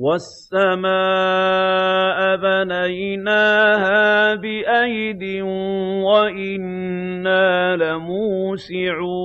وَالسَّمَاءَ بَنَيْنَاهَا بِأَيْدٍ وَإِنَّا لَمُوسِعُونَ